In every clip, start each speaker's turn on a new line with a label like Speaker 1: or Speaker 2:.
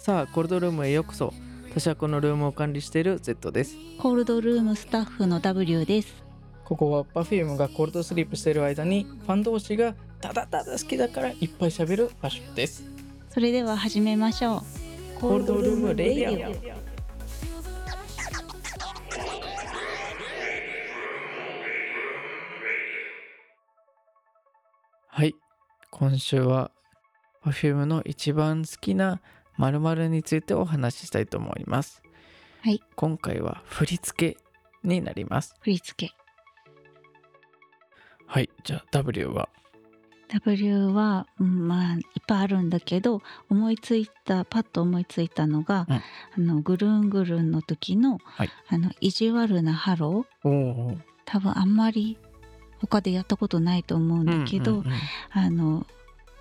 Speaker 1: さあコールドルームへようこそ。私はこのルームを管理している Z です。
Speaker 2: コールドルームスタッフの W です。
Speaker 1: ここは Perfume がコールドスリープしている間にファン同士がただただ好きだからいっぱい喋る場所です。
Speaker 2: それでは始めましょう。
Speaker 1: コールドルームレイディオはい。今週は Perfume の一番好きな〇〇についてお話ししたいと思います。
Speaker 2: はい。
Speaker 1: 今回は振り付けになります。
Speaker 2: 振り付け。
Speaker 1: はい。じゃあ W は
Speaker 2: ？W は、うんまあ、いっぱいあるんだけど、思いついた、パッと思いついたのが、
Speaker 1: うん。
Speaker 2: あの、ぐるんぐるんの時の、
Speaker 1: はい。
Speaker 2: あの、意地悪なハロー。多分あんまり他でやったことないと思うんだけど、あの、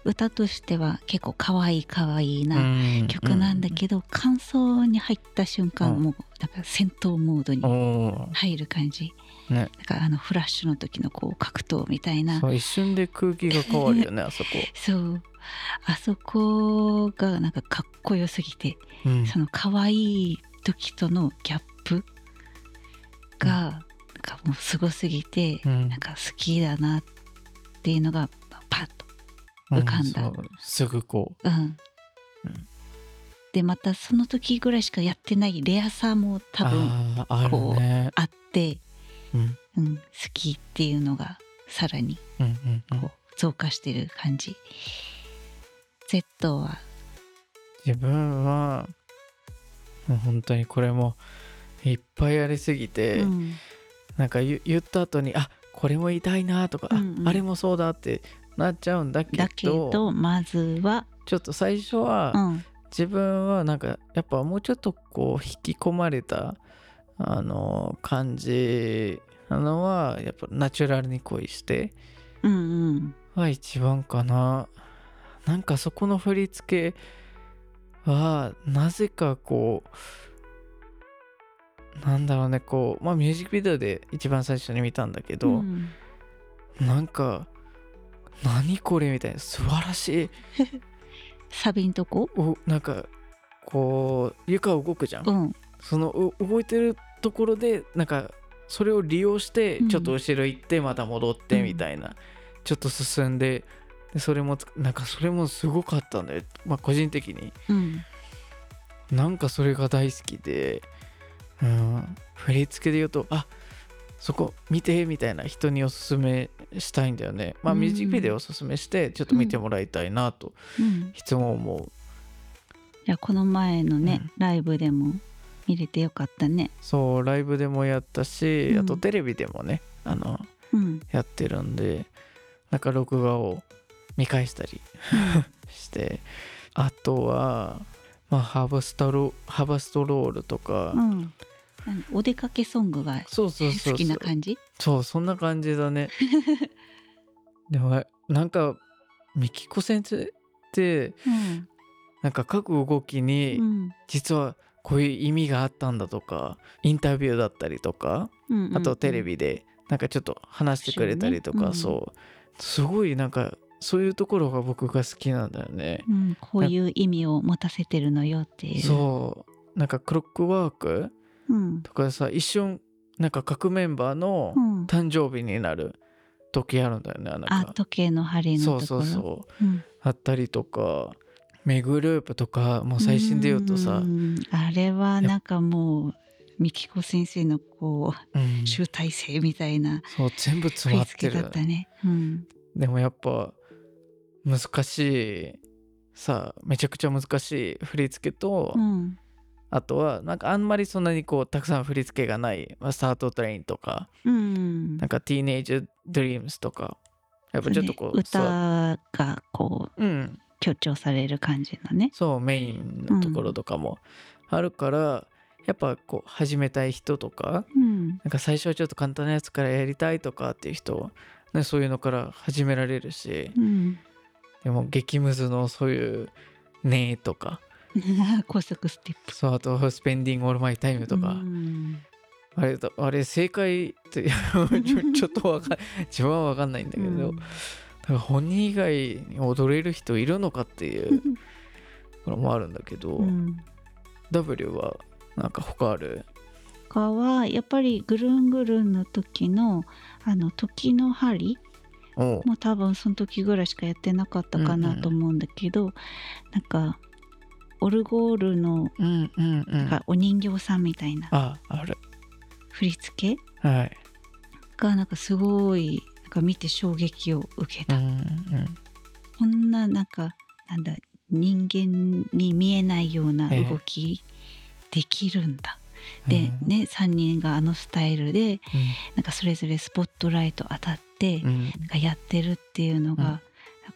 Speaker 2: 歌としては結構可愛い可愛いな曲なんだけど、感想に入った瞬間、
Speaker 1: うん。
Speaker 2: もうなんか戦闘モードに入る感じ。
Speaker 1: ね。
Speaker 2: なんかあのフラッシュの時のこう格闘みたいな。
Speaker 1: 一瞬で空気が変わるよね あそこ、
Speaker 2: そう。あそこがなんかかっこよすぎて、
Speaker 1: うん。
Speaker 2: その可愛い時とのギャップが、なんかもうすごすぎて、
Speaker 1: うん。
Speaker 2: なんか好きだなっていうのが浮かんだ。
Speaker 1: うそう。すぐこ
Speaker 2: う。ん、でまたその時ぐらいしかやってないレアさも
Speaker 1: う
Speaker 2: 多分
Speaker 1: あーあるね。
Speaker 2: あって、
Speaker 1: うん。
Speaker 2: うん、好きっていうのがさらに
Speaker 1: うんうんうん。
Speaker 2: こう増加してる感じ。Z は？
Speaker 1: 自分はもう本当にこれもいっぱいやりすぎて、
Speaker 2: うん。
Speaker 1: なんか言言った後にあこれも言いなとか、あ
Speaker 2: うんうん。
Speaker 1: あれもそうだってなっちゃうんだけど
Speaker 2: だけどまずは、
Speaker 1: ちょっと最初は、
Speaker 2: うん、
Speaker 1: 自分はなんかやっぱもうちょっとこう引き込まれたあの感じなのはやっぱナチュラルに恋しては一番かな。なんかそこの振り付けはなぜかこうなんだろうねこうまあミュージックビデオで一番最初に見たんだけど、
Speaker 2: うん。
Speaker 1: なんか何これみたいな素晴らしい。
Speaker 2: サビんとこ？
Speaker 1: おなんかこう床動くじゃん。
Speaker 2: うん。
Speaker 1: そのう動いてるところでなんかそれを利用して
Speaker 2: うん。
Speaker 1: ちょっと後ろ行ってまた戻ってみたいな、ちょっと進んででそれもつなんかそれもすごかったんだよまあ個人的に。
Speaker 2: うん。
Speaker 1: なんかそれが大好きでうん。振り付けで言うとあそこ見てみたいな人におすすめしたいんだよね。まあ
Speaker 2: うん。
Speaker 1: ミュージックビデオおすすめしてちょっと見てもらいたいなと
Speaker 2: うん。
Speaker 1: いつも思う。
Speaker 2: じゃあこの前のね、
Speaker 1: うん。
Speaker 2: ライブでも見れてよかったね。
Speaker 1: そうライブでもやったし、
Speaker 2: うん。
Speaker 1: あとテレビでもねあの
Speaker 2: うん。
Speaker 1: やってるんでなんか録画を見返したり してあとは、まあ、ハーバストロハーバストロールとか、
Speaker 2: うん。何お出かけソングが好きな感じ？
Speaker 1: そうそんな感じだね。でもなんかミキコ先生って
Speaker 2: うん。
Speaker 1: なんか各動き
Speaker 2: う
Speaker 1: に
Speaker 2: ん。
Speaker 1: 実はこういう意味があったんだとかインタビューだったりとか
Speaker 2: うん
Speaker 1: あとテレビでなんかちょっと話してくれたりとか、
Speaker 2: うんうん
Speaker 1: そう。すごいなんかそういうところが僕が好きなんだよね。
Speaker 2: うん、こういう意味を持たせてるのよっていう。
Speaker 1: そう。なんかクロックワーク
Speaker 2: うん
Speaker 1: とかさ一瞬なんか各メンバーの
Speaker 2: うん、
Speaker 1: 誕生日になる時あるんだよね。なん
Speaker 2: あ
Speaker 1: か
Speaker 2: 時計の針のところ。
Speaker 1: そうそうそう。
Speaker 2: うん。
Speaker 1: あったりとかメグループとかもう最新で言うとさ、
Speaker 2: ん。あれはなんかもうミキコ先生のこ
Speaker 1: うん。
Speaker 2: う集大成みたいな
Speaker 1: そう全部
Speaker 2: 振
Speaker 1: 詰まってる。
Speaker 2: だったね。うん。
Speaker 1: でもやっぱ難しいさめちゃくちゃ難しい振り付けと、
Speaker 2: うん
Speaker 1: あとはなんかあんまりそんなにこうたくさん振り付けがない、まあ、スタートトレインとか
Speaker 2: うん。
Speaker 1: なんかティーネイジドリームスとかやっぱちょっとこう
Speaker 2: ね歌がこう
Speaker 1: うん。
Speaker 2: 強調される感じのね。
Speaker 1: そうメインのところとかもあるから、やっぱこう始めたい人とか
Speaker 2: うん。
Speaker 1: なんか最初はちょっと簡単なやつからやりたいとかっていう人は、ね、そういうのから始められるし
Speaker 2: うん、
Speaker 1: でも激ムズのそういう「ね」とか
Speaker 2: 高速ステップ。
Speaker 1: そうあと「スペンディングオールマイタイム」とか、
Speaker 2: うん。
Speaker 1: あれだあれ正解って ちょ ちょっとわかん自分はわかんないんだけど、
Speaker 2: うん。
Speaker 1: 本人以外に踊れる人いるのかっていうころもあるんだけど、
Speaker 2: うん。
Speaker 1: W はなんか他ある？
Speaker 2: 他はやっぱりぐるんぐるんの時のあの時の針もう。多分その時ぐらいしかやってなかったか
Speaker 1: うんう
Speaker 2: なんと思うんだけど、なんかオルゴールの
Speaker 1: うんうんうん。
Speaker 2: なんかお人形さんみたいな。
Speaker 1: あある。
Speaker 2: 振り付け？
Speaker 1: はい。
Speaker 2: がなんかすごいなんか見て衝撃を受けた、
Speaker 1: うんうん
Speaker 2: こんななんかなんだ人間に見えないような動きできるんだ、で
Speaker 1: うん。
Speaker 2: ね3人があのスタイルでなんかそれぞれスポットライト当たって、
Speaker 1: うん。うん
Speaker 2: なんかやってるっていうのが、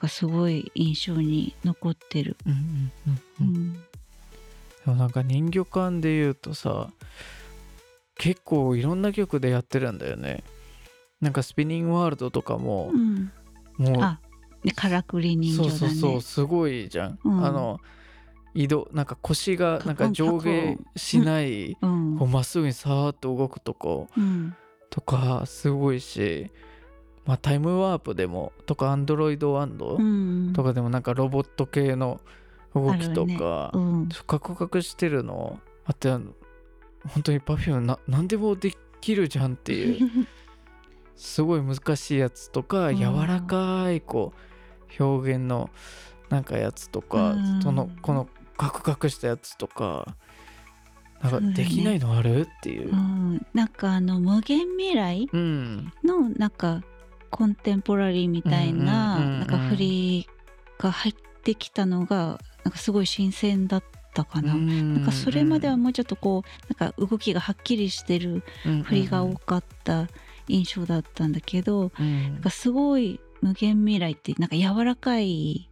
Speaker 2: かすごい印象に残ってる。
Speaker 1: うんうんうん
Speaker 2: う
Speaker 1: うん。
Speaker 2: ん
Speaker 1: でもなんか人魚館で言うとさ結構いろんな曲でやってるんだよね。なんかスピニングワールドとかも、
Speaker 2: うん。
Speaker 1: もう
Speaker 2: あでからくり人
Speaker 1: そう
Speaker 2: 形だね。
Speaker 1: そうそうすごいじゃん、
Speaker 2: うん。
Speaker 1: あの移動なんか腰がなんか上下しない
Speaker 2: うん。
Speaker 1: こうまっすぐにさーっと動くとこ
Speaker 2: うん。
Speaker 1: とかすごいし、まあ、タイムワープでもとかアンドロイドワンド
Speaker 2: うん。
Speaker 1: とかでもなんかロボット系の動きとか、
Speaker 2: うん。
Speaker 1: カクカクしてるのあって本当に Perfume な何でもできるじゃんっていう すごい難しいやつとか
Speaker 2: うん。
Speaker 1: 柔らかいこう表現のなんかやつとか
Speaker 2: うん。
Speaker 1: そのこのカクカクしたやつとかなんかできないのある？っていう。
Speaker 2: う。ん。なんかあの無限未来？
Speaker 1: うん。
Speaker 2: のなんかコンテンポラリーみたいななんか振りが入ってきたのがなんかすごい新鮮だったかな。
Speaker 1: な
Speaker 2: なんかそれまではもうちょっとこうなんか動きがはっきりしてる振りが多かった印象だったんだけど、なんかすごい無限未来ってなんか柔らかい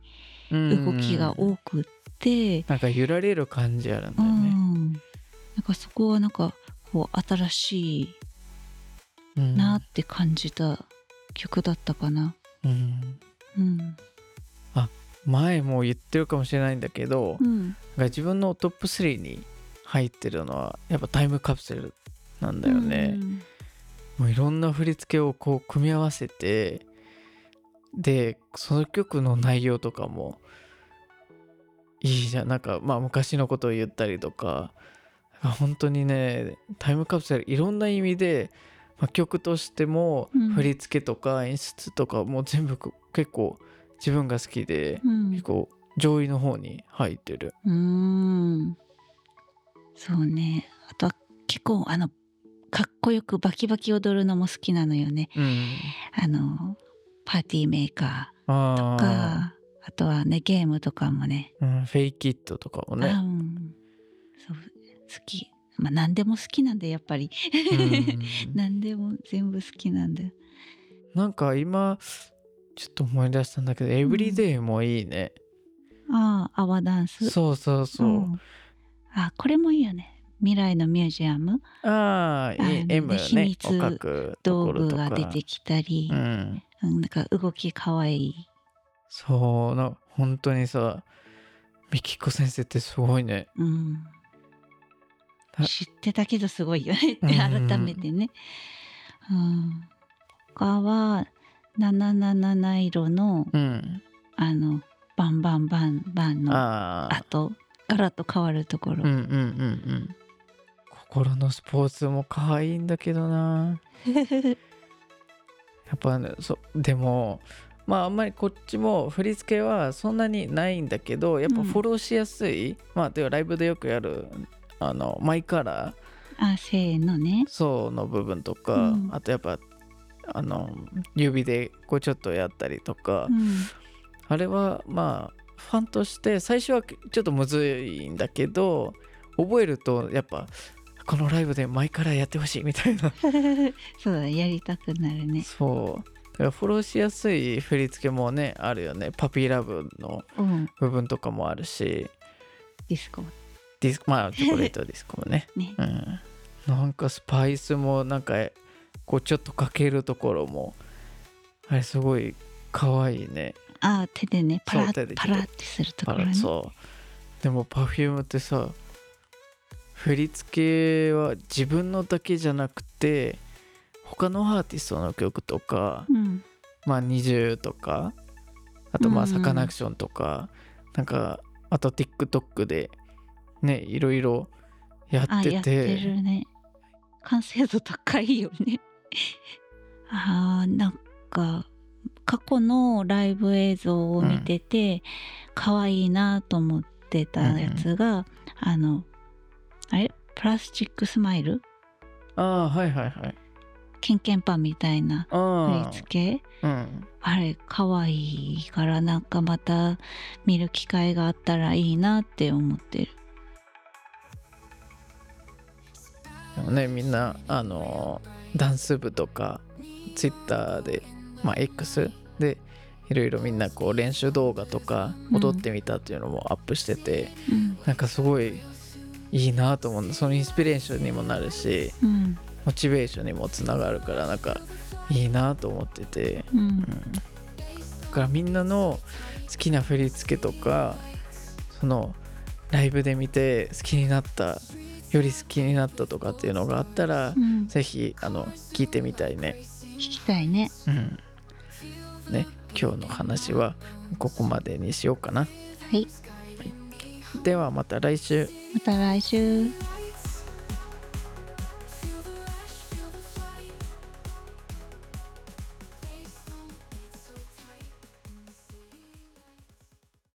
Speaker 2: 動きが多くって、
Speaker 1: なんか揺られる感じあるんだ
Speaker 2: う
Speaker 1: よね。
Speaker 2: ん、なんかそこはなんかこう新しい
Speaker 1: うん
Speaker 2: なって感じた曲だったかな。
Speaker 1: うん。
Speaker 2: うん、
Speaker 1: 前も言ってるかもしれないんだけど、
Speaker 2: うん、
Speaker 1: 自分のトップ3に入ってるのはやっぱタイムカプセルなんだよね。もういろんな振り付けをこう組み合わせてでその曲の内容とかもいいじゃん。なんかまあ昔のことを言ったりとか本当にねタイムカプセルいろんな意味で、まあ、曲としても
Speaker 2: うん
Speaker 1: 振り付けとか演出とかもう全部こ結構自分が好きで
Speaker 2: うん、
Speaker 1: 結構上位の方に入ってる。
Speaker 2: うん、そうね。あとは結構あのかっこよくバキバキ踊るのも好きなのよね。
Speaker 1: うん、
Speaker 2: あのパーティーメーカー
Speaker 1: あ
Speaker 2: とかあとはねゲームとかもね
Speaker 1: ー、うん、フェイキットとかも
Speaker 2: あ
Speaker 1: ね。
Speaker 2: うん、そう好きまあ何でも好きなんでやっぱり。
Speaker 1: うん
Speaker 2: 何でも全部好きなんで。
Speaker 1: なんか今ちょっと思い出したんだけど、エブリデイもいいね。
Speaker 2: ああアワダンス。
Speaker 1: そうそうそう。
Speaker 2: ん。あこれもいいよね。未来のミュージアム。
Speaker 1: ああ、いい
Speaker 2: あの
Speaker 1: M ね。
Speaker 2: 秘密、道具。が出てきたり。
Speaker 1: う、ん。
Speaker 2: うん、なんか動きかわい。い
Speaker 1: そうな、本当にさ、ミキコ先生ってすごいね。
Speaker 2: うん。
Speaker 1: あ
Speaker 2: 知ってたけどすごいよねって
Speaker 1: うん
Speaker 2: 改めてね。うん、他は77色の
Speaker 1: うん。
Speaker 2: あのバンバンバンバンの
Speaker 1: ああ。
Speaker 2: 後ガラッと変わるところ
Speaker 1: うんうんうんうん。心のスポーツも可愛いんだけどな。やっぱね、そでも、まああんまりこっちも振り付けはそんなにないんだけど、やっぱ
Speaker 2: うん
Speaker 1: フォローしやすい。まあ、ではライブでよくやる、あの、マイカラー。
Speaker 2: あせーのね。
Speaker 1: 層の部分とか、
Speaker 2: うん。
Speaker 1: あとやっぱあの指でこうちょっとやったりとか、
Speaker 2: うん。
Speaker 1: あれはまあファンとして最初はちょっとむずいんだけど覚えるとやっぱこのライブで前からやってほしいみたいな。
Speaker 2: そうだやりたくなるね。
Speaker 1: そう。だからフォローしやすい振り付けもねあるよね。パピーラブの
Speaker 2: うん。
Speaker 1: 部分とかもあるし。
Speaker 2: ディスコ
Speaker 1: ディスコまあチョコレートディスコもね。
Speaker 2: ね。
Speaker 1: うん、なんかスパイスもなんかこうちょっとかけるところもあれすごい可愛いね。
Speaker 2: あ手でねパラッパラッてするところね。
Speaker 1: そう。でも Perfume ってさ振り付けは自分のだけじゃなくて他のアーティストの曲とか
Speaker 2: うん。
Speaker 1: まあ20とかあとまあ
Speaker 2: うん。
Speaker 1: サカナクションとか、なんかあと TikTok でねいろいろやってて。
Speaker 2: あやってるね。完成度高いよね。あーなんか過去のライブ映像を見てて可愛、いなと思ってたやつが、あのあれ？プラスチックスマイル？
Speaker 1: ああはいはいはい。
Speaker 2: ケンケンパンみたいな振
Speaker 1: あ
Speaker 2: り付け？
Speaker 1: あうん。
Speaker 2: あれ可愛いからなんかまた見る機会があったらいいなって思ってる
Speaker 1: でもねみんなあのダンス部とか Twitter でまあ X でいろいろみんなこう練習動画とか
Speaker 2: うん。
Speaker 1: 踊ってみたっていうのもアップしてて、
Speaker 2: うん。
Speaker 1: なんかすごいいいなと思うんだ。そのインスピレーションにもなるし
Speaker 2: うん。
Speaker 1: モチベーションにもつながるからなんかいいなと思ってて、
Speaker 2: う
Speaker 1: うんん、だからみんなの好きな振り付けとかそのライブで見て好きになったより好きになったとかっていうのがあったら、
Speaker 2: うん
Speaker 1: ぜひあの聞いてみたいね。
Speaker 2: 聞きたいね
Speaker 1: うん。ね今日の話はここまでにしようかな。
Speaker 2: はい
Speaker 1: ではまた来週。
Speaker 2: また来週